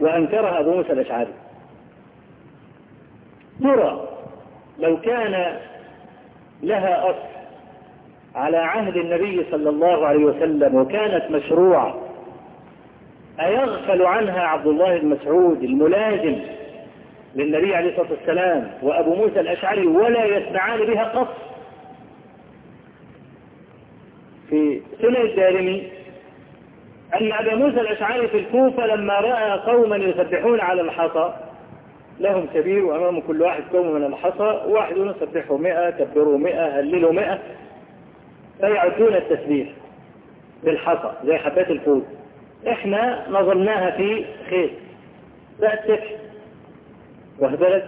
وأنكرها أبو موسى الأشعري. ترى لو كان لها أصل على عهد النبي صلى الله عليه وسلم وكانت مشروعة أيغفل عنها عبد الله بن مسعود الملازم للنبي عليه الصلاة والسلام وأبو موسى الأشعري ولا يسمعان بها قط؟ في سنة الدارمي أن أبا موسى الأشعري في الكوفة لما رأى قوما يسبحون على الحصى لهم كبير وأمام كل واحد قوم من الحصى واحد يسبحوا مئة كبروا مئة هللوا مئة فيعدون التسبيح بالحصى زي حبات الفول إحنا نظمناها في خير. بقت سفح وهبلت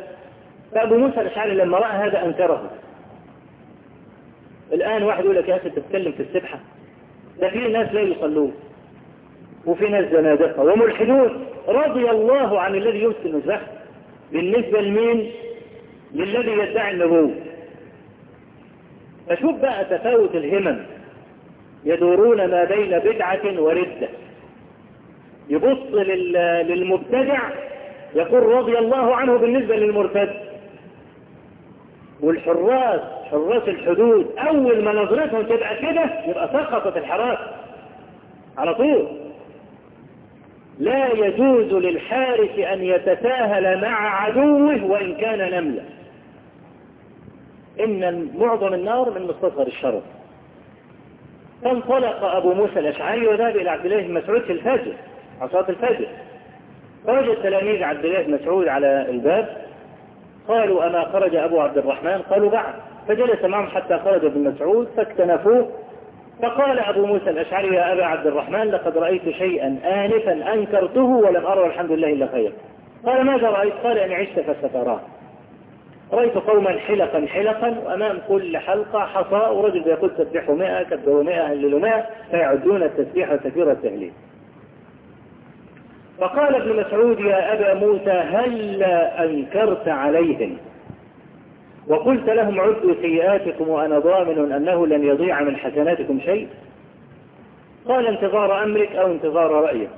فأبو موسى الأشعري لما رأى هذا أنكره. الآن واحد يقول لك يا أخي تتكلم في السبحة. ده في ناس لا يصلون. وفي ناس زنادقة. وملحدون رضي الله عن الذي يمسك الزخم بالنسبة لمين؟ للذي يدعي النبوة. فشوف بقى تفاوت الهمم. يدورون ما بين بدعة وردة. يبص للمبتدع يقول رضي الله عنه بالنسبة للمرتد. والحراس حراس الحدود أول ما نظرتهم تبقى كده يبقى سقطت الحراس. على طول. لا يجوز للحارس أن يتساهل مع عدوه وإن كان نملا إن معظم النار من مستصغر الشرف. فانطلق أبو موسى الأشعري وذهب إلى عبد الله بن مسعود في الفجر عصاة الفجر. فوجد تلاميذ عبد الله بن مسعود على الباب قالوا أما خرج أبو عبد الرحمن؟ قالوا بعد. فجلس معهم حتى خرج ابن مسعود فاكتنفوه فقال أبو موسى الأشعري يا أبا عبد الرحمن لقد رأيت شيئا آنفا أنكرته ولم أرى الحمد لله إلا خير قال ماذا رأيت؟ قال أن عشت فستراه رأيت قوما حلقا حلقا وأمام كل حلقة حصى ورجل يقول تسبحوا مئة كبروا مئة هللوا مئة فيعدون التسبيح والتكبير والتهليل فقال ابن مسعود يا أبا موسى هل أنكرت عليهم؟ وقلت لهم عدوا سيئاتكم وأنا ضامن أنه لن يضيع من حسناتكم شيء. قال انتظار أمرك أو انتظار رأيك.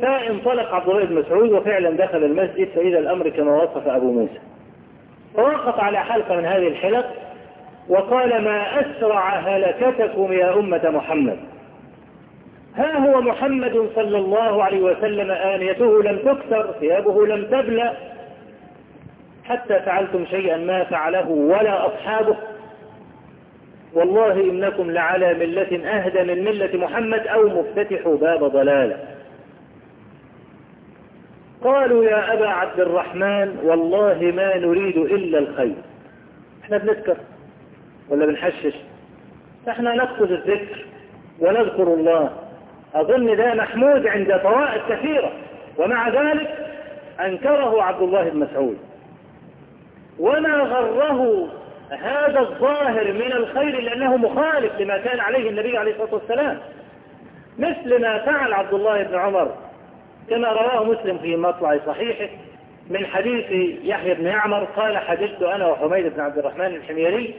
فانطلق عبد الله بن مسعود وفعلا دخل المسجد فإذا الأمر كما وصف أبو موسى. فوقف على حلقة من هذه الحلق وقال ما أسرع هلكتكم يا أمة محمد. ها هو محمد صلى الله عليه وسلم آنيته لم تكسر ثيابه لم تبلى حتى فعلتم شيئا ما فعله ولا أصحابه. والله إنكم لعلى ملة أهدى من ملة محمد أو مفتتح باب ضلالة. قالوا يا أبا عبد الرحمن والله ما نريد إلا الخير. إحنا بنذكر ولا بنحشش؟ إحنا نقصد الذكر ونذكر الله. أظن ده محمود عند طوائف كثيرة ومع ذلك أنكره عبد الله بن مسعود. وما غره هذا الظاهر من الخير لأنه مخالف لما كان عليه النبي عليه الصلاة والسلام. مثل ما فعل عبد الله بن عمر كما رواه مسلم في مطلع صحيحه من حديث يحيى بن يعمر قال حدثت أنا وحميد بن عبد الرحمن الحميري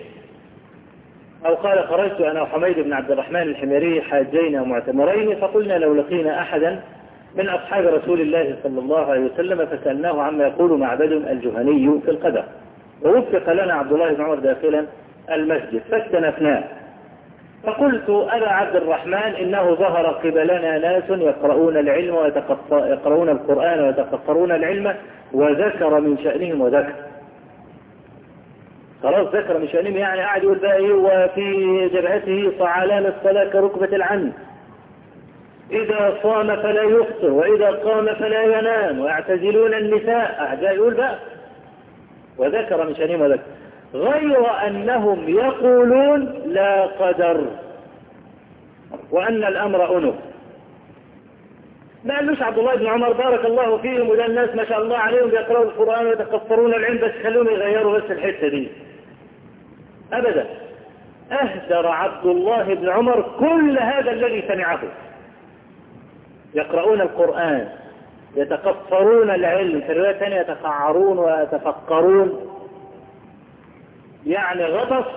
أو قال خرجت أنا وحميد بن عبد الرحمن الحميري حاجين ومعتمرين فقلنا لو لقينا أحدا من أصحاب رسول الله صلى الله عليه وسلم فسألناه عما يقول معبد الجهني في القدر. ووفق لنا عبد الله بن عمر داخلا المسجد فاستنفناه. فقلت أبا عبد الرحمن إنه ظهر قبلنا ناس يقرؤون العلم ويقرؤون القرآن ويتقصرون العلم وذكر من شأنهم وذكر. خلاص ذكر من شأنهم يعني قاعد يقول بقى إيه وفي جبهته صعلان الصلاة كركبة العن إذا صام فلا يفطر وإذا قام فلا ينام ويعتزلون النساء. أعجاء يقول بقى وذكر من شأنهم وذكر غير أنهم يقولون لا قدر وأن الأمر أنف ما قالوش عبد الله بن عمر بارك الله فيهم وده الناس ما شاء الله عليهم بيقرأوا القرآن ويتكفرون العلم بس خلوهم يغيروا بس الحتة دي. أبدا. أهدر عبد الله بن عمر كل هذا الذي سمعه. يقرؤون القرآن. يتكفرون العلم في الرواية الثانية يتفعرون ويتفكرون. يعني غطس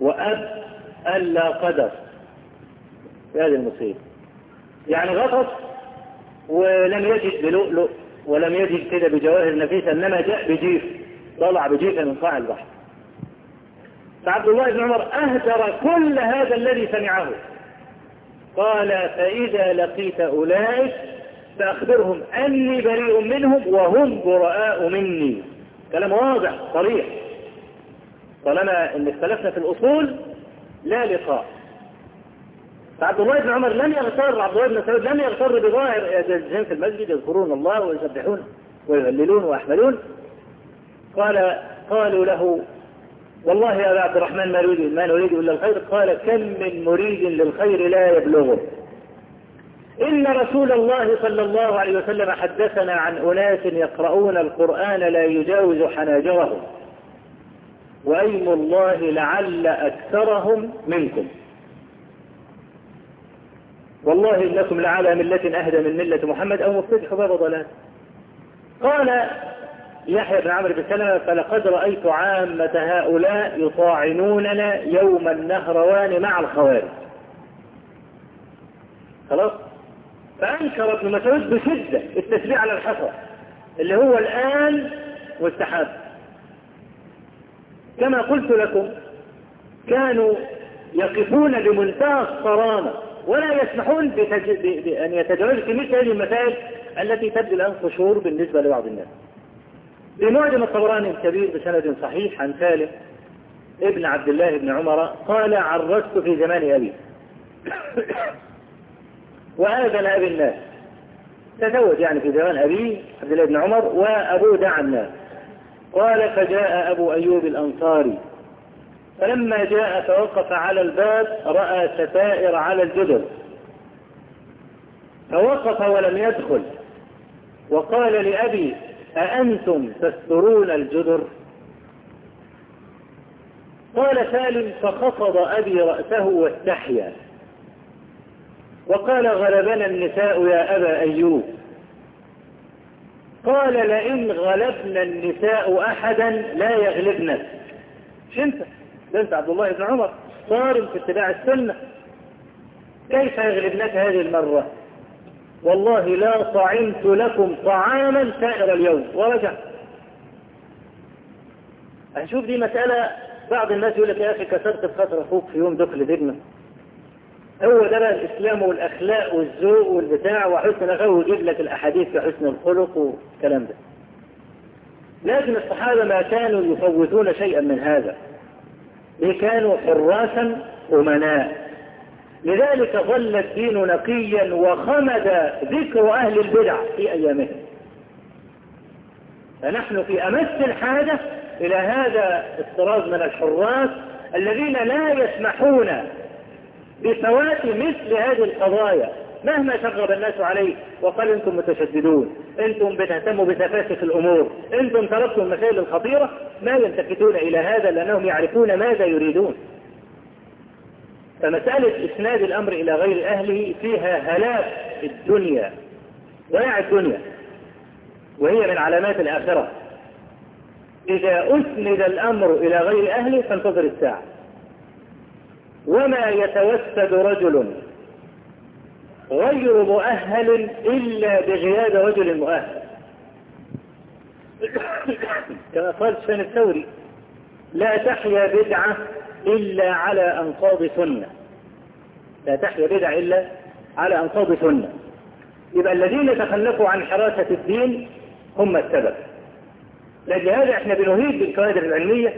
وأب ألا قدر. هذه المصيبة. يعني غطس ولم يجد بلؤلؤ ولم يجد كده بجواهر نفيسة إنما جاء بجيف طلع بجيفة من قاع البحر. فعبد الله بن عمر أهدر كل هذا الذي سمعه. قال فإذا لقيت أولئك فأخبرهم أني بريء منهم وهم براء مني. كلام واضح صريح. طالما إن اختلفنا في الأصول لا لقاء. فعبد الله بن عمر لم يغتر عبد الله بن مسعود لم يغتر بظاهر يجلسون في المسجد يذكرون الله ويسبحون ويهللون ويحملون. قال قالوا له والله يا عبد الرحمن ما نريد ما نريد إلا الخير. قال كم من مريد للخير لا يبلغه. إن رسول الله صلى الله عليه وسلم حدثنا عن أناس يقرؤون القرآن لا يجاوز حناجرهم. وأيم الله لعل أكثرهم منكم. والله إنكم لعلى ملة أهدى من ملة محمد أو مفتتح باب ضلال. قال يحيى بن عمرو بن سلمة فلقد رأيت عامة هؤلاء يطاعنوننا يوم النهروان مع الخوارج. خلاص؟ فأنكر ابن مسعود بشدة التشريع على الحصر اللي هو الآن والسحاب كما قلت لكم كانوا يقفون بمنتهى الصرامة ولا يسمحون. بأن يتجاوزوا مثل هذه المسائل التي تبدو الآن قشور بالنسبة لبعض الناس. بمعجم الطبراني الكبير بسند صحيح عن سالم ابن عبد الله بن عمر قال عرست في زمان أبي وآذن أبي الناس. تزوج يعني في زمان أبيه عبد الله بن عمر وأبوه دعا الناس. قال فجاء أبو أيوب الأنصاري. فلما جاء فوقف على الباب رأى ستائر على الجدر. فوقف ولم يدخل. وقال لأبي أأنتم تسترون الجدر؟ قال سالم فخفض أبي رأسه واستحيا. وقال غلبنا النساء يا أبا أيوب. قال لئن غلبنا النساء أحدا لا انت ده انت عبد الله بن عمر صارم في اتباع السنة. كيف يغلبنك هذه المرة؟ والله لا طعمت لكم طعاما سائر اليوم. ورجع هنشوف دي مسألة بعض الناس يقول لك يا أخي كسرت بخاطر أخوك في يوم دخل دجنة هو ده بقى الإسلام والأخلاق والذوق والبتاع وحسن الأخلاق ويجيب لك الأحاديث في حسن الخلق والكلام ده. لكن الصحابة ما كانوا يفوتون شيئا من هذا. كانوا حراسا أمناء. لذلك ظل الدين نقيا وخمد ذكر أهل البدع في أيامهم. فنحن في أمس الحاجة إلى هذا الطراز من الحراس الذين لا يسمحون بفوات مثل هذه القضايا مهما شغب الناس عليه وقال أنتم متشددون أنتم بتهتموا بتفاسف الأمور أنتم تركتم المسائل الخطيرة ما يلتفتون إلى هذا لأنهم يعرفون ماذا يريدون. فمسألة إسناد الأمر إلى غير أهله فيها هلاك الدنيا ضياع الدنيا وهي من علامات الآخرة. إذا أسند الأمر إلى غير أهله فانتظر الساعة. وما يتوسد رجل غير مؤهل إلا بغياب رجل مؤهل. كما قال سفيان الثوري لا تحيا بدعة إلا على أنقاض سنة. لا تحيا بدعة إلا على أنقاض سنة. يبقى الذين تخلفوا عن حراسة الدين هم السبب. لهذا إحنا بنهيد بالكوادر العلمية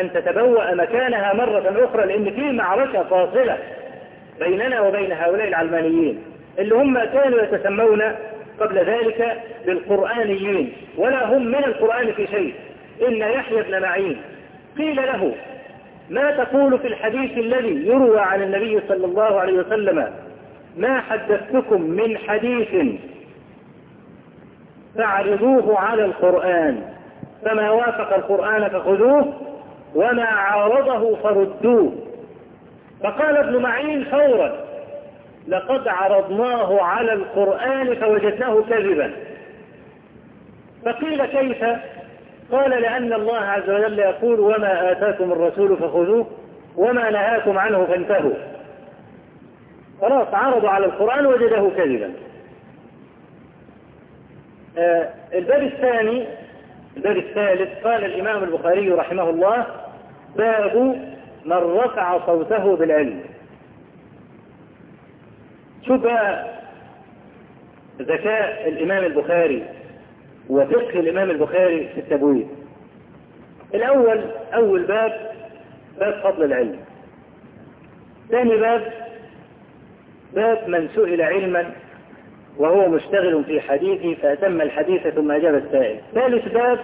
أن تتبوأ مكانها مرة أخرى لأن في معركة فاصلة بيننا وبين هؤلاء العلمانيين اللي هم كانوا يتسمون قبل ذلك بالقرآنيين ولا هم من القرآن في شيء. إن يحيى بن معين قيل له ما تقول في الحديث الذي يروى عن النبي صلى الله عليه وسلم ما حدثتكم من حديث فاعرضوه على القرآن فما وافق القرآن فخذوه؟ وما عارضه فردوه. فقال ابن معين فورا لقد عرضناه على القرآن فوجدناه كذبا. فقيل كيف؟ قال لأن الله عز وجل يقول وما آتاكم الرسول فخذوه وما نهاكم عنه فانتهوا. خلاص عرضوا على القرآن وجده كذبا. آه الباب الثاني الباب الثالث قال الإمام البخاري رحمه الله باب من رفع صوته بالعلم. شوف بقى ذكاء الإمام البخاري وفقه الإمام البخاري في التبويب. الأول أول باب باب فضل العلم. ثاني باب باب من سئل علما وهو مشتغل في حديثه فأتم الحديث ثم أجاب السائل. ثالث باب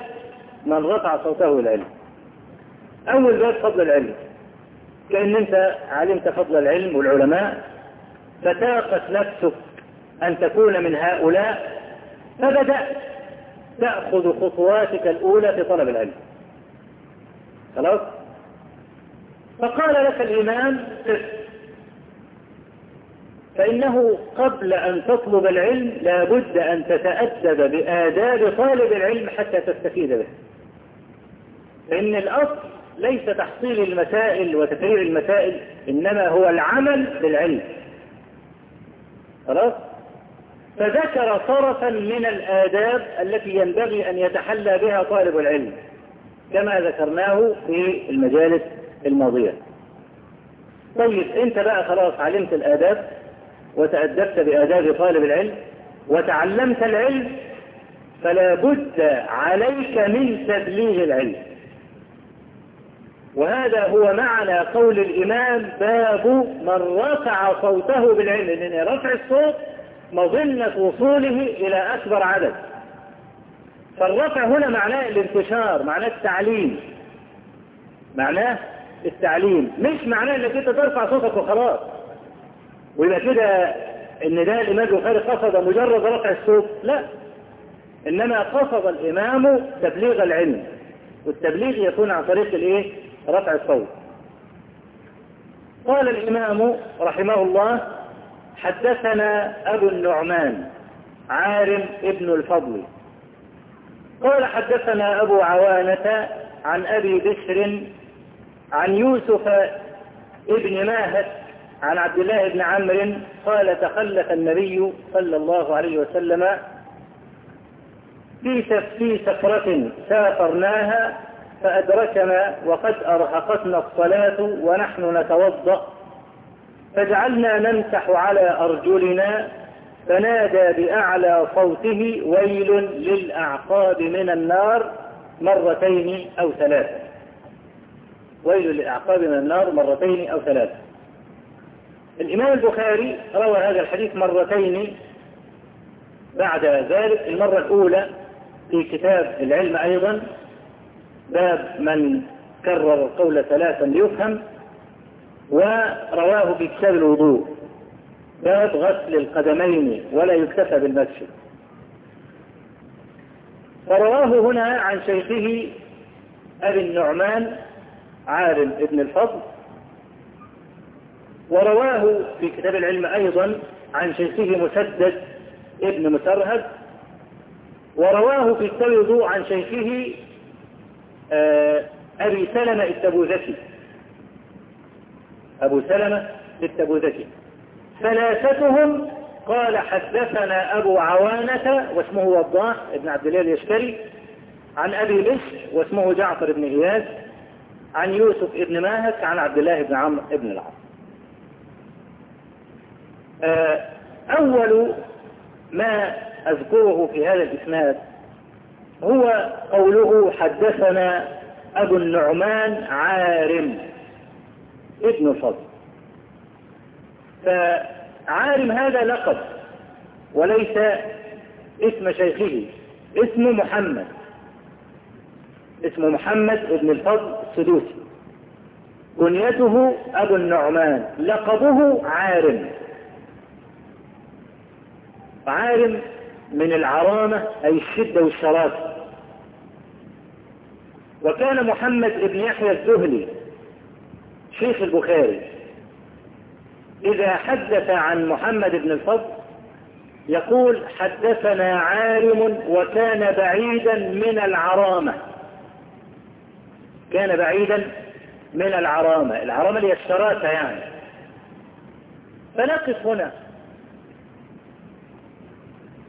من رفع صوته بالعلم. أول باب فضل العلم. كأن أنت علمت فضل العلم والعلماء فتاقت نفسك أن تكون من هؤلاء فبدأت تأخذ خطواتك الأولى في طلب العلم. خلاص؟ فقال لك الإمام فإنه قبل أن تطلب العلم لابد أن تتأدب بآداب طالب العلم حتى تستفيد به. فإن الأصل ليس تحصيل المسائل وتفريع المسائل إنما هو العمل بالعلم. خلاص؟ فذكر طرفا من الآداب التي ينبغي أن يتحلى بها طالب العلم كما ذكرناه في المجالس الماضية. طيب أنت بقى خلاص علمت الآداب وتأدبت بآداب طالب العلم وتعلمت العلم فلا بد عليك من تبليغ العلم. وهذا هو معنى قول الإمام باب من رفع صوته بالعلم لأن رفع الصوت مظنة وصوله إلى أكبر عدد. فالرفع هنا معناه الانتشار معناه التعليم. معناه التعليم مش معناه إنك أنت ترفع صوتك وخلاص. ويبقى كده إن ده الإمام البخاري قصد مجرد رفع الصوت؟ لا. إنما قصد الإمام تبليغ العلم والتبليغ يكون عن طريق الإيه؟ رفع الصوت. قال الإمام رحمه الله حدثنا أبو النعمان عارم ابن الفضل. قال حدثنا أبو عوانة عن أبي بشر عن يوسف ابن ماهت عن عبد الله بن عمرو قال تخلف النبي صلى الله عليه وسلم في في سفرة سافرناها فأدركنا وقد أرهقتنا الصلاة ونحن نتوضأ. فجعلنا نمسح على أرجلنا فنادى بأعلى صوته ويل للأعقاب من النار مرتين أو ثلاثة. ويل للأعقاب من النار مرتين أو ثلاثة. الإمام البخاري روى هذا الحديث مرتين بعد ذلك المرة الأولى في كتاب العلم أيضا باب من كرر القول ثلاثا ليفهم ورواه في كتاب الوضوء. باب غسل القدمين ولا يكتفى بالمسح فرواه هنا عن شيخه أبي النعمان عالم ابن الفضل. ورواه في كتاب العلم أيضا عن شيخه مسدد ابن مسرهد. ورواه في كتاب الوضوء عن شيخه أبي سلمة التبوذكي. أبو سلمة التبوذكي. ثلاثتهم قال حدثنا أبو عوانة واسمه وضاح ابن عبد الله اليشكري عن أبي بشر واسمه جعفر بن إياس عن يوسف ابن ماهك عن عبد الله بن عمرو بن العاص. أول ما أذكره في هذا الإسناد هو قوله حدثنا أبو النعمان عارم ابن الفضل فعارم هذا لقب وليس اسم شيخه اسمه محمد. اسمه محمد ابن الفضل السدوسي. كنيته أبو النعمان لقبه عارم. عارم من العرامة أي الشدة والشراسة. وكان محمد بن يحيى الزهلي شيخ البخاري. إذا حدث عن محمد بن الفضل يقول حدثنا عالم وكان بعيدا من العرامة. كان بعيدا من العرامة. العرامة اللي الشراسة يعني. فنقف هنا.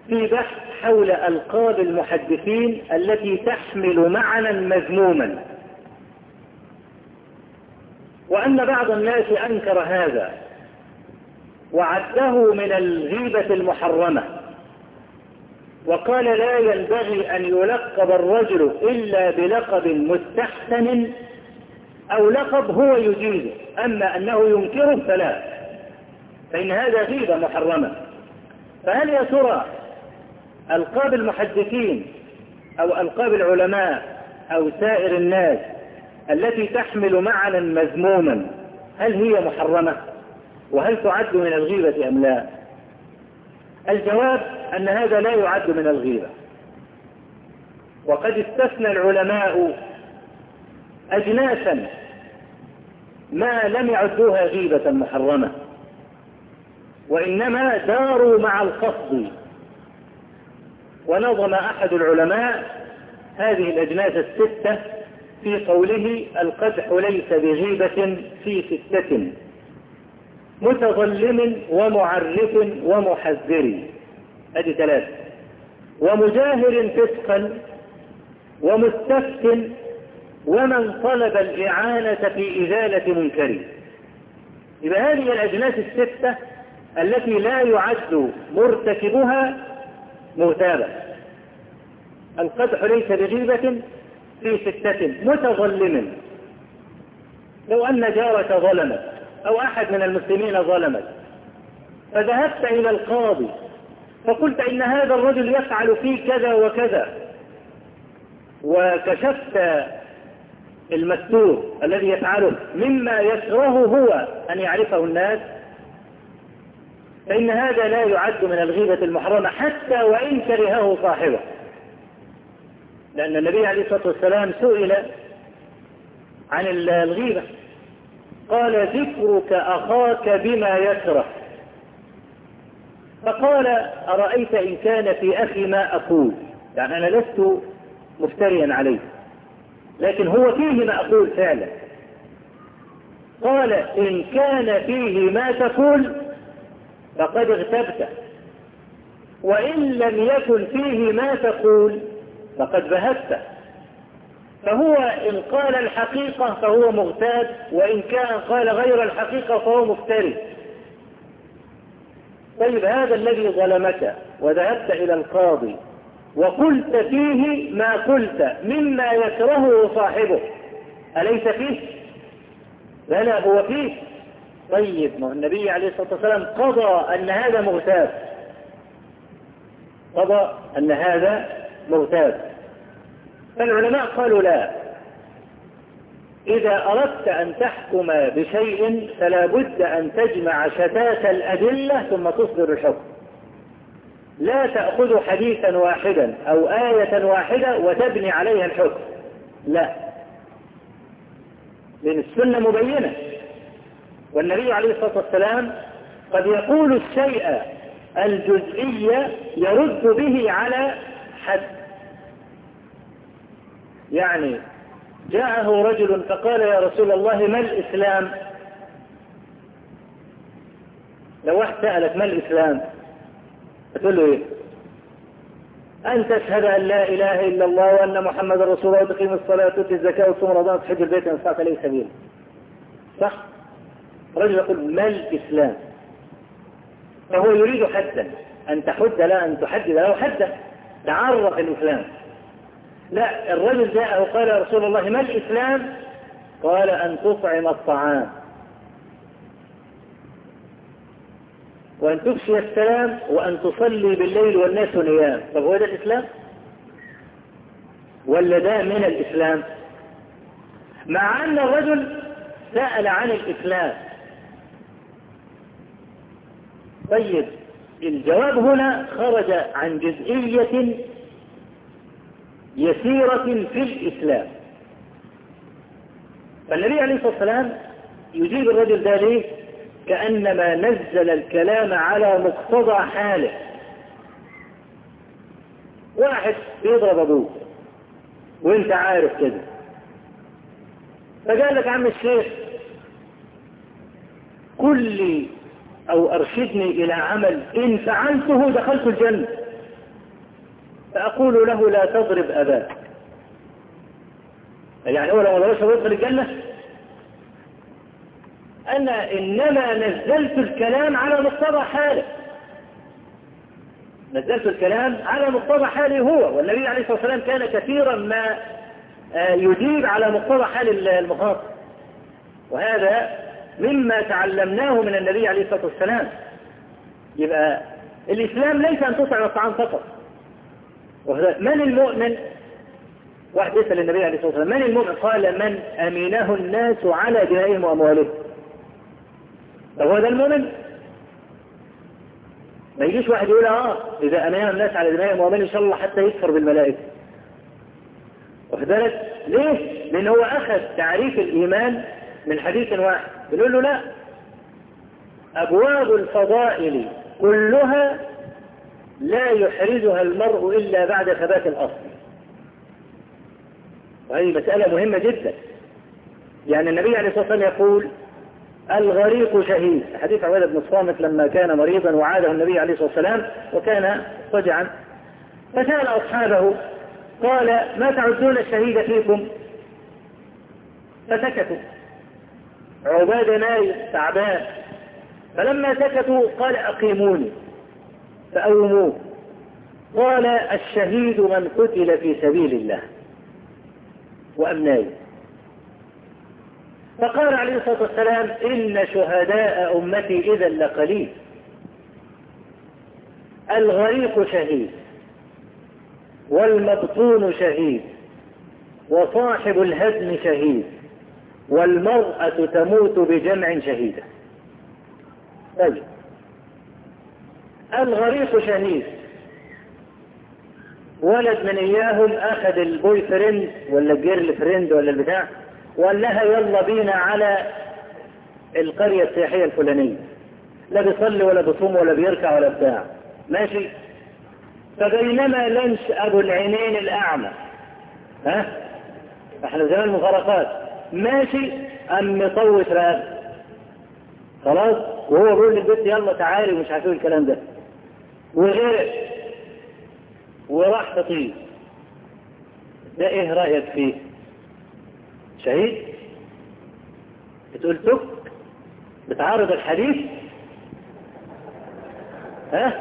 في بحث حول ألقاب المحدثين التي تحمل معنى مذموما. وأن بعض الناس أنكر هذا وعده من الغيبة المحرمة. وقال لا ينبغي أن يلقب الرجل إلا بلقب مستحسن أو لقب هو يجيزه أما أنه ينكره فلا فإن هذا غيبة محرمة. فهل يا ترى ألقاب المحدثين أو ألقاب العلماء أو سائر الناس التي تحمل معنى مذموما هل هي محرمة؟ وهل تعد من الغيبة أم لا؟ الجواب أن هذا لا يعد من الغيبة. وقد استثنى العلماء أجناسا ما لم يعدوها غيبة محرمة وإنما داروا مع القصد ونظم أحد العلماء هذه الأجناس الستة في قوله القدح ليس بغيبة في ستة. متظلم ومعرف ومحذر. ادي ثلاثة ومجاهر فسقا ومستفت ومن طلب الإعانة في إزالة منكر. يبقى هذه الأجناس الستة التي لا يعد مرتكبها مغتابا القدح ليس بغيبة في ستة متظلم. لو أن جارك ظلمت أو أحد من المسلمين ظلمت فذهبت إلى القاضي فقلت إن هذا الرجل يفعل في كذا وكذا. وكشفت المستور الذي يفعله مما يكرهه هو أن يعرفه الناس فإن هذا لا يعد من الغيبة المحرمة حتى وإن كرهه صاحبه. لأن النبي عليه الصلاة والسلام سئل عن الغيبة. قال ذكرك أخاك بما يكره. فقال أرأيت إن كان في أخي ما أقول. يعني أنا لست مفتريا عليه. لكن هو فيه ما أقول فعلا. قال إن كان فيه ما تقول فقد اغتبت. وإن لم يكن فيه ما تقول فقد بهت. فهو إن قال الحقيقة فهو مغتاب وإن كان قال غير الحقيقة فهو مفتري. طيب هذا الذي ظلمك وذهبت إلى القاضي وقلت فيه ما قلت مما يكرهه صاحبه أليس فيه؟ لا لا هو فيه. طيب ما النبي عليه الصلاة والسلام قضى أن هذا مغتاب. قضى أن هذا مغتاب. فالعلماء قالوا لا. إذا أردت أن تحكم بشيء فلا بد أن تجمع شتات الأدلة ثم تصدر الحكم. لا تأخذ حديثا واحدا أو آية واحدة وتبني عليها الحكم. لا. لأن السنة مبينة. والنبي عليه الصلاة والسلام قد يقول الشيء الجزئي يرد به على حد. يعني جاءه رجل فقال يا رسول الله ما الإسلام؟ لو واحد سألك ما الإسلام؟ تقول له إيه؟ أن تشهد أن لا إله إلا الله وأن محمد رسول الله وتقيم الصلاة وتؤتي الزكاة وتصوم رمضان وتحج البيت استطعت إليه سبيل. صح؟ رجل يقول ما الإسلام؟ فهو يريد حدا أن تحد لا أن تحدد له حدا تعرف الإسلام. لا الرجل جاء وقال يا رسول الله ما الإسلام؟ قال أن تطعم الطعام. وأن تفشي السلام وأن تصلي بالليل والناس نيام. طب هو ده الإسلام؟ ولا ده من الإسلام؟ مع أن الرجل سأل عن الإسلام. طيب الجواب هنا خرج عن جزئية يسيرة في الإسلام. فالنبي عليه الصلاة والسلام يجيب الرجل ده ليه؟ كأنما نزل الكلام على مقتضى حاله. واحد بيضرب أبوه وانت عارف كده. فقال لك عم الشيخ لي أو أرشدني إلى عمل. إن فعلته دخلت الجنة. فأقول له لا تضرب أباك. يعني هو ما ضربش يدخل الجنة أنا إنما نزلت الكلام على مقتضى حاله. نزلت الكلام على مقتضى حاله هو. والنبي عليه الصلاة والسلام كان كثيرا ما يجيب على مقتضى حال المخاطب وهذا مما تعلمناه من النبي عليه الصلاة والسلام. يبقى الإسلام ليس أن تطعم الطعام فقط. من المؤمن؟ واحد يسأل النبي عليه الصلاة والسلام. من المؤمن؟ قال من أمينه الناس على دمائهم وأموالهم. طب هو ده المؤمن؟ ما يجيش واحد يقول آه إذا امن الناس على دمائهم وامن إن شاء الله حتى يكفر بالملائكة. واخد بالك؟ ليه؟ لأن هو أخذ تعريف الإيمان من حديث واحد. بنقول له لا. أبواب الفضائل كلها لا يحرزها المرء إلا بعد ثبات الأصل. وهذه مسألة مهمة جدا. يعني النبي عليه الصلاة والسلام يقول الغريق شهيد. حديث عبادة بن الصامت لما كان مريضا وعاده النبي عليه الصلاة والسلام وكان فجعا فسأل أصحابه قال ما تعدون الشهيد فيكم؟ فسكتوا. عبادة نايم تعبان. فلما سكتوا قال أقيموني. فأوموه قال الشهيد من قتل في سبيل الله. وأم نايم فقال عليه الصلاة والسلام إن شهداء أمتي إذا لقليل. الغريق شهيد. والمبطون شهيد. وصاحب الهدم شهيد. والمرأة تموت بجمع شهيدة. طيب. الغريق شهيد ولد من إياهم أخذ ال boyfriend ولا ال girlfriend ولا البتاع وقال لها يلا بينا على القرية السياحية الفلانية. لا بيصلي ولا بيصوم ولا بيركع ولا بتاع. ماشي. فبينما لنش أبو العينين الأعمى ها؟ إحنا زمان مفارقات ماشي أم مطوش رقبه خلاص؟ وهو بيقول للبنت يلا تعالي ومش عارف الكلام ده. وغرق وراح تطير ده إيه رأيك فيه؟ شهيد؟ بتقول تك؟ بتعارض الحديث؟ ها؟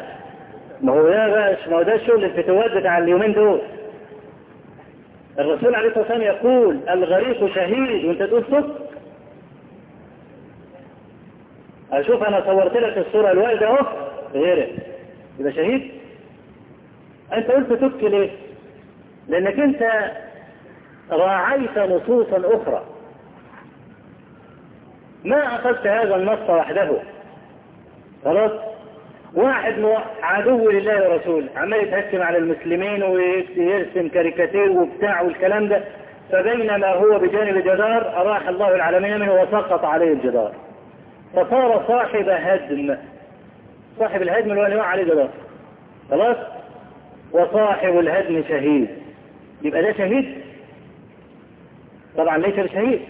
ما هو ده ما هو ده الشغل الفتوات بتاع اليومين دول. الرسول عليه الصلاة والسلام يقول الغريق شهيد. وانت تقول تك أشوف أنا صورت لك الصورة الوالده أهو غيرك. يبقى شهيد؟ أنت قلت تك ليه؟ لأنك أنت راعيت نصوصا أخرى. ما أخذت هذا النص وحده. خلاص؟ واحد عدو لله ورسوله. عمال يتهكم على المسلمين ويرسم كاريكاتير وبتاع والكلام ده. فبينما هو بجانب الجدار أراح الله العالمين منه وسقط عليه الجدار. فصار صاحب هدم. صاحب الهدم اللي هو عليه جدار خلاص؟ وصاحب الهدم شهيد. يبقى ده شهيد؟ طبعا ليس بشهيد.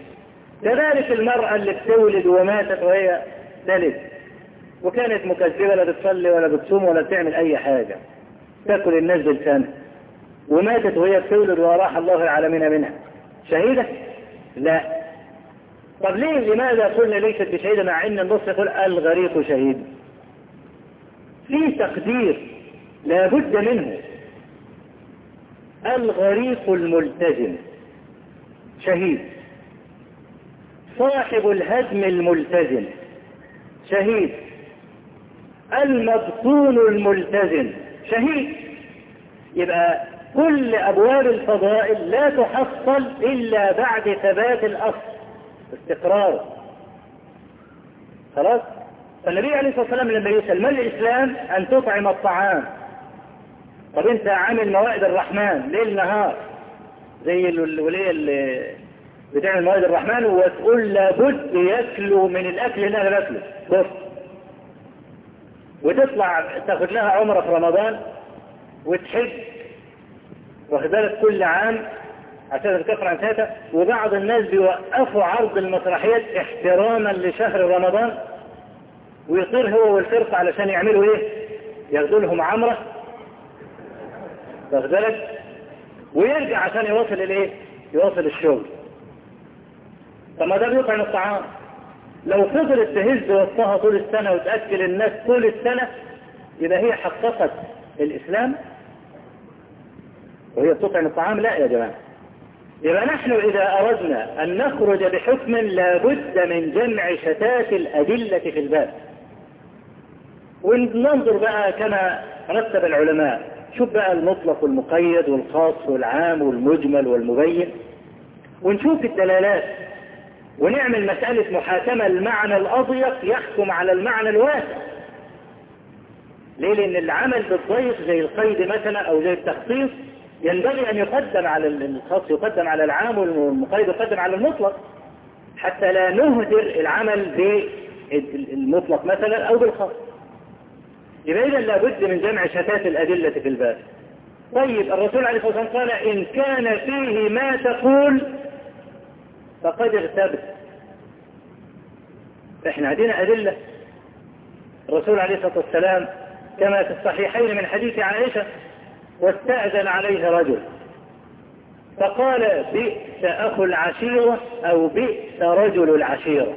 كذلك المرأة اللي بتولد وماتت وهي تلد وكانت مكذبة لا بتصلي ولا بتصوم ولا بتعمل أي حاجة. تأكل الناس بلسانها وماتت وهي بتولد وراح الله العالمين منها. شهيدة؟ لا. طب ليه لماذا قلنا ليست بشهيدة مع إن النص يقول الغريق شهيد؟ في تقدير لا بد منه. الغريق الملتزم. شهيد. صاحب الهدم الملتزم. شهيد. المبطون الملتزم. شهيد. يبقى كل أبواب الفضائل لا تحصل إلا بعد ثبات الأصل استقرار. خلاص؟ فالنبي عليه الصلاة والسلام لما يسأل ما الإسلام؟ أن تطعم الطعام. طب أنت عامل موائد الرحمن ليل نهار. زي الولية اللي بتعمل موائد الرحمن وتقول لابد ياكلوا من الأكل اللي أنا باكله. بص. وتطلع تاخد لها عمرة في رمضان وتحج. واخد بالك؟ كل عام عشان تكفر عن سنتها وبعض الناس بيوقفوا عرض المسرحيات احتراما لشهر رمضان ويطير هو والفرقة علشان يعملوا إيه؟ ياخدوا لهم عمرة. واخد بالك؟ ويرجع عشان يواصل الإيه؟ يواصل الشغل. طب ما ده بيطعم الطعام. لو فضلت تهز وسطها طول السنة وتأكل الناس طول السنة يبقى هي حققت الإسلام؟ وهي بتطعم الطعام لا يا جماعة. يبقى نحن إذا أردنا أن نخرج بحكم لابد من جمع شتات الأدلة في الباب. وننظر بقى كما رتب العلماء شوف بقى المطلق والمقيد والخاص والعام والمجمل والمبين ونشوف الدلالات. ونعمل مسألة محاكمة المعنى الأضيق يحكم على المعنى الواسع. ليه؟ لأن العمل بالضيق زي القيد مثلا أو زي التخصيص ينبغي أن يقدم على الخاص يقدم على العام والمقيد يقدم على المطلق. حتى لا نهدر العمل بالمطلق مثلا أو بالخاص يبقى إذا لابد من جمع شتات الأدلة في الباب. طيب الرسول عليه الصلاة والسلام قال إن كان فيه ما تقول فقد اغتبت إحنا عندنا أدلة. الرسول عليه الصلاة والسلام كما في الصحيحين من حديث عائشة واستأذن عليه رجل. فقال بئس أخو العشيرة أو بئس رجل العشيرة.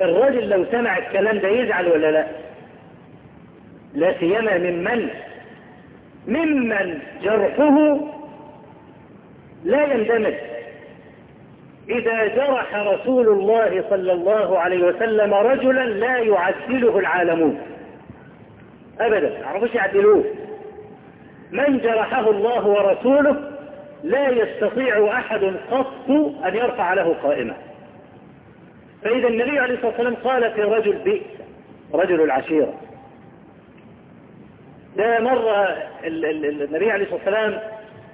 الرجل لو سمع الكلام ده يزعل ولا لا؟ لا سيما ممن ممن جرحه لا يندمج. إذا جرح رسول الله صلى الله عليه وسلم رجلا لا يعدله العالمون. أبدا عرفوش يعدلوه؟ من جرحه الله ورسوله لا يستطيع أحد قط أن يرفع له قائمة. فإذا النبي عليه الصلاة والسلام قال في رجل بئس رجل العشيرة. ده مرة النبي عليه الصلاة والسلام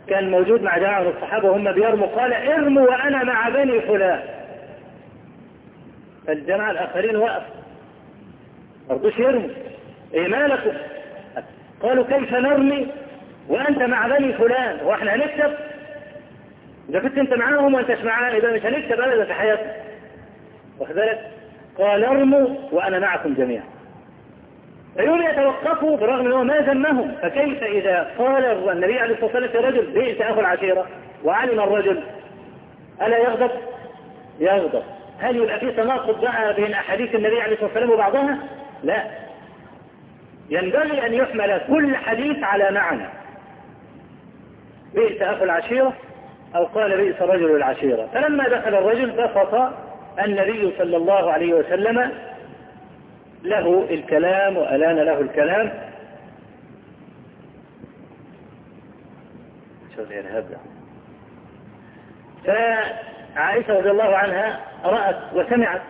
كان موجود مع جماعة من الصحابة وهم بيرموا قال ارموا وأنا مع بني فلان. فالجماعة الآخرين وقف مرضوش يرموا. إيه مالكم؟ قالوا كيف نرمي وأنت مع بني فلان وإحنا هنكتب؟ إذا كنت أنت معاهم وأنتش معانا إذا مش هنكتب أبدا في حياتنا. واخد بالك؟ قال ارموا وأنا معكم جميعا. فيوم يتوقفوا برغم أنه ما ذمهم. فكيف إذا قال النبي عليه الصلاة والسلام في رجل بئس أخو العشيرة؟ وعلم الرجل. ألا يغضب؟ يغضب. هل يبقى في تناقض بقى بين أحاديث النبي عليه الصلاة والسلام وبعضها؟ لا. ينبغي أن يحمل كل حديث على معنى. بئس أخو العشيرة أو قال بئس رجل العشيرة. فلما دخل الرجل بسط النبي صلى الله عليه وسلم له الكلام وألان له الكلام. فعائشة رضي الله عنها رأت وسمعت.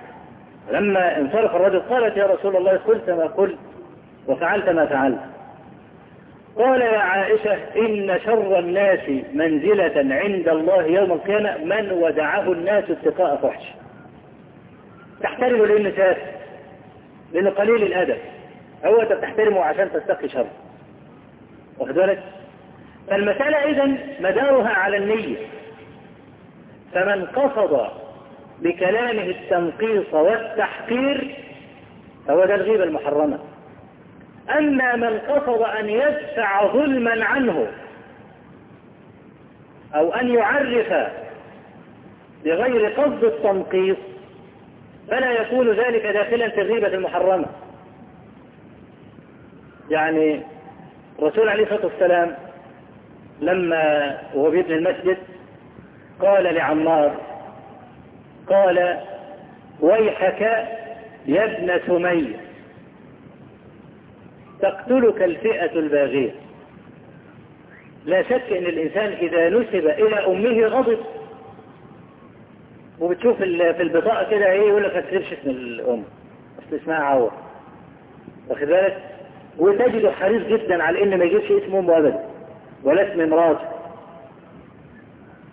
لما انصرف الرجل قالت يا رسول الله قلت ما قلت وفعلت ما فعلت. قال يا عائشة إن شر الناس منزلة عند الله يوم القيامة من ودعه الناس اتقاء فحش. تحترمه لأنه تافه لأنه قليل الأدب. هو أنت بتحترمه عشان تستقي شر. واخد بالك؟ فالمسألة إذا مدارها على النية. فمن قصد بكلامه التنقيص والتحقير فهو ده الغيبة المحرمة. أما من قصد أن يدفع ظلما عنه أو أن يعرف بغير قصد التنقيص فلا يكون ذلك داخلا في الغيبة المحرمة. يعني الرسول عليه الصلاة والسلام لما وهو بيبني المسجد قال لعمار قال ويحك يا ابن سمية تقتلك الفئة الباغية. لا شك إن الإنسان إذا نسب إلى أمه غضب. وبتشوف في البطاقة كده إيه يقول لك ما تكتبش اسم الأم. بس اسمها عور واخد بالك؟ وتجده حريص جدا على إن ما يجيبش اسم امه ابدا ولا اسم امراته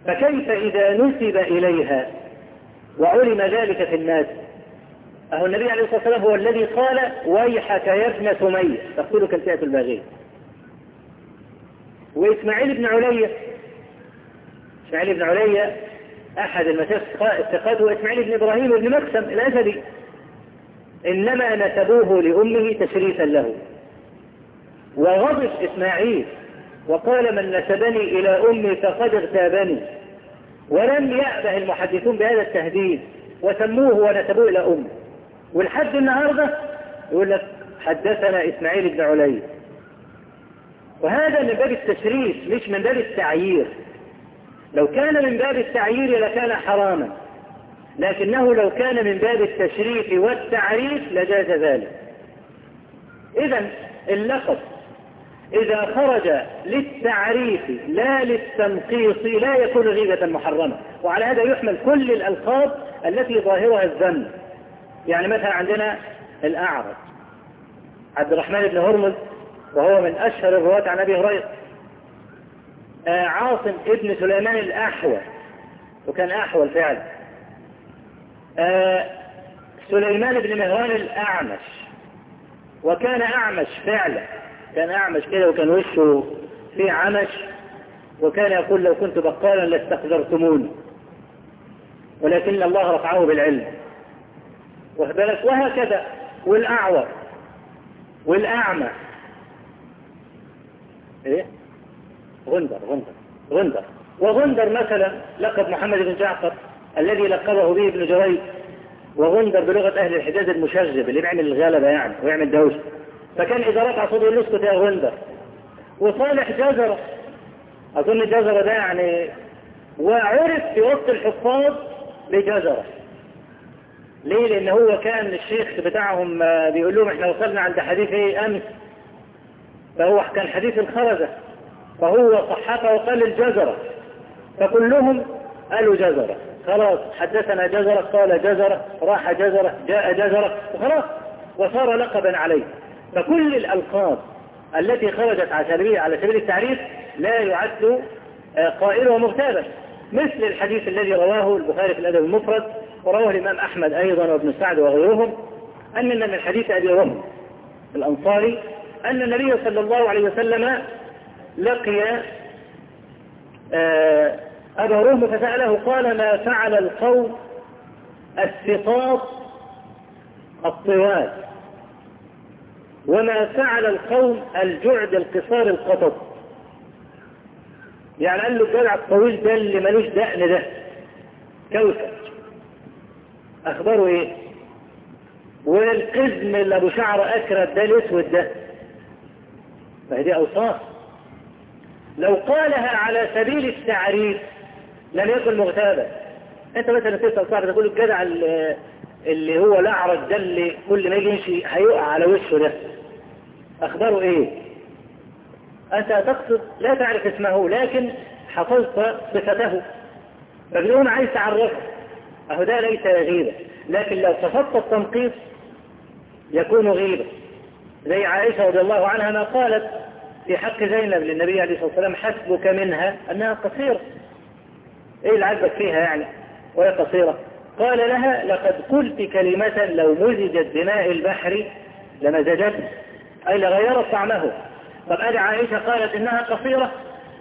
فكيف إذا نسب إليها وعلم ذلك في الناس؟ أهو النبي عليه الصلاة والسلام هو الذي قال ويحك يا ابن سمية. تقتلك الفئة الباغية وإسماعيل بن علية إسماعيل بن علية أحد المشايخ اتخذه إسماعيل بن إبراهيم بن مقسم الأسدي إنما نسبوه لأمه تشريفا له. وغضب إسماعيل وقال من نسبني إلى أمي فقد اغتابني. ولم يأبه المحدثون بهذا التهديد وسموه ونسبوه إلى أمه. ولحد النهاردة يقول لك حدثنا إسماعيل بن علي. وهذا من باب التشريف مش من باب التعيير. لو كان من باب التعيير لكان حراما لكنه لو كان من باب التشريف والتعريف لجاز ذلك. إذا اللقب إذا خرج للتعريف لا للتنقيص لا يكون غيبة محرمة وعلى هذا يحمل كل الألقاب التي ظاهرها الذم يعني مثلا عندنا الأعرج. عبد الرحمن بن هرمز وهو من أشهر الرواة عن أبي هريرة. عاصم ابن سليمان الأحول. وكان أحول فعلا. آه سليمان بن مهران الأعمش. وكان أعمش فعلا. كان أعمش كده وكان وشه فيه عمش. وكان يقول لو كنت بقالا لاستقدرتموني ولكن الله رفعه بالعلم. بالك؟ وهكذا. والأعور. والأعمى. إيه؟ غندر غندر غندر. وغندر مثلا لقب محمد بن جعفر الذي لقبه به ابن جريج وغندر بلغة أهل الحجاز المشغب اللي بيعمل الغلبة يعني ويعمل دوشة. فكان إذا رفع صوته يقول اسكت يا غندر. وصالح جزرة أظن جزرة ده يعني وعرف في وسط الحفاظ بجزرة ليه؟ لأن هو كان الشيخ بتاعهم بيقول لهم إحنا وصلنا عند حديث إيه؟ أمس. فهو كان حديث الخرزة فهو صححه وقال الجزرة. فكلهم قالوا جزرة. خلاص حدثنا جزرة قال جزرة راح جزرة جاء جزرة وخلاص وصار لقبا عليه. فكل الألقاب التي خرجت على سبيل على سبيل التعريف لا يعد قائلة مغتابا مثل الحديث الذي رواه البخاري في الأدب المفرد ورواه الإمام أحمد أيضا وابن سعد وغيرهم أن من حديث أبي رهم الأنصاري أن النبي صلى الله عليه وسلم لقي أبا رهم فسأله قال ما فعل القوم السقاط الطوال؟ وما فعل القوم الجعد القصار القطط يعني قال له الجدع الطويل ده اللي ملوش دقن ده كوثر. أخباره إيه؟ والقزم اللي أبو شعر اكرت ده الأسود ده. فهذه أوصاف. لو قالها على سبيل التعريف لم يكن مغتابا. انت مثلا تسأل صاحبك تقول الجدع اللي هو الأعرج ده اللي كل ما يجي يمشي هيقع على وشه ده. أخباره إيه؟ أنت تقصد لا تعرف اسمه لكن حفظت صفته. فبيقول عايز تعرفه. أهو ده ليس غيبة. لكن لو قصدت التنقيص يكون غيبة. زي عائشة رضي الله عنها ما قالت في حق زينب للنبي عليه الصلاة والسلام حسبك منها أنها قصيرة. إيه اللي عجبك فيها يعني؟ وهي قصيرة. قال لها لقد قلت كلمة لو مزجت بماء البحر لمزجته أي لغيرت طعمه. طب أدي عائشة قالت إنها قصيرة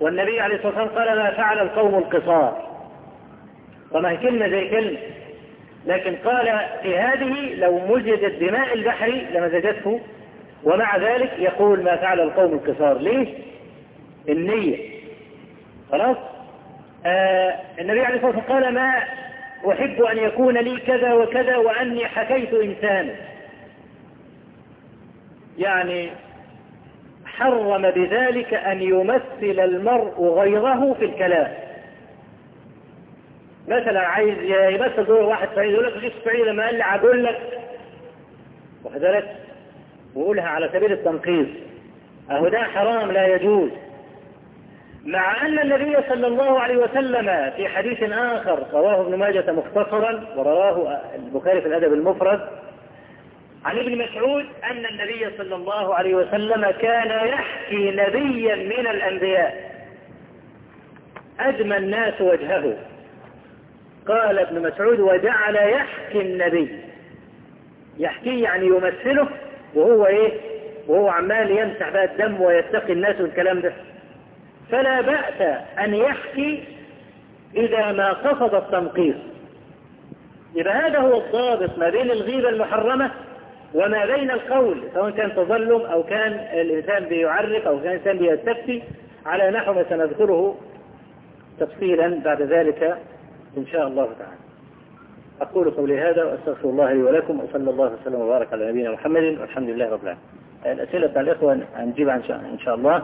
والنبي عليه الصلاة والسلام قال ما فعل القوم القصار. فما هي كلمة زي كلمة. لكن قال في هذه لو مزجت بماء البحر لمزجته. ومع ذلك يقول ما فعل القوم القصار ليه؟ النية خلاص؟ آه النبي عليه الصلاة والسلام قال ما أحب أن يكون لي كذا وكذا وأني حكيت إنسانا. يعني حرم بذلك أن يمثل المرء غيره في الكلام. مثلا عايز يمثل دور واحد سعيد يقول لك غير سعيد لما قال لي هقول لك. واخد بالك وقولها على سبيل التنقيص. أهو ده حرام لا يجوز. مع أن النبي صلى الله عليه وسلم في حديث آخر رواه ابن ماجة مختصرا ورواه البخاري في الأدب المفرد عن ابن مسعود أن النبي صلى الله عليه وسلم كان يحكي نبيا من الأنبياء. أدمى الناس وجهه. قال ابن مسعود وجعل يحكي النبي. يحكي يعني يمثله وهو إيه؟ وهو عمال يمسح بقى الدم ويتقي الناس والكلام ده. فلا بأس أن يحكي إذا ما قصد التنقيص. يبقى هذا هو الضابط ما بين الغيبة المحرمة وما بين القول سواء كان تظلم أو كان الإنسان بيعرف أو كان الإنسان بيستفتي على نحو ما سنذكره تفصيلا بعد ذلك إن شاء الله تعالى. أقول قولي هذا وأستغفر الله لي ولكم وصلى الله وسلم وبارك على نبينا محمد والحمد لله رب العالمين. الأسئلة بتاع الإخوة هنجيبها إن شاء الله.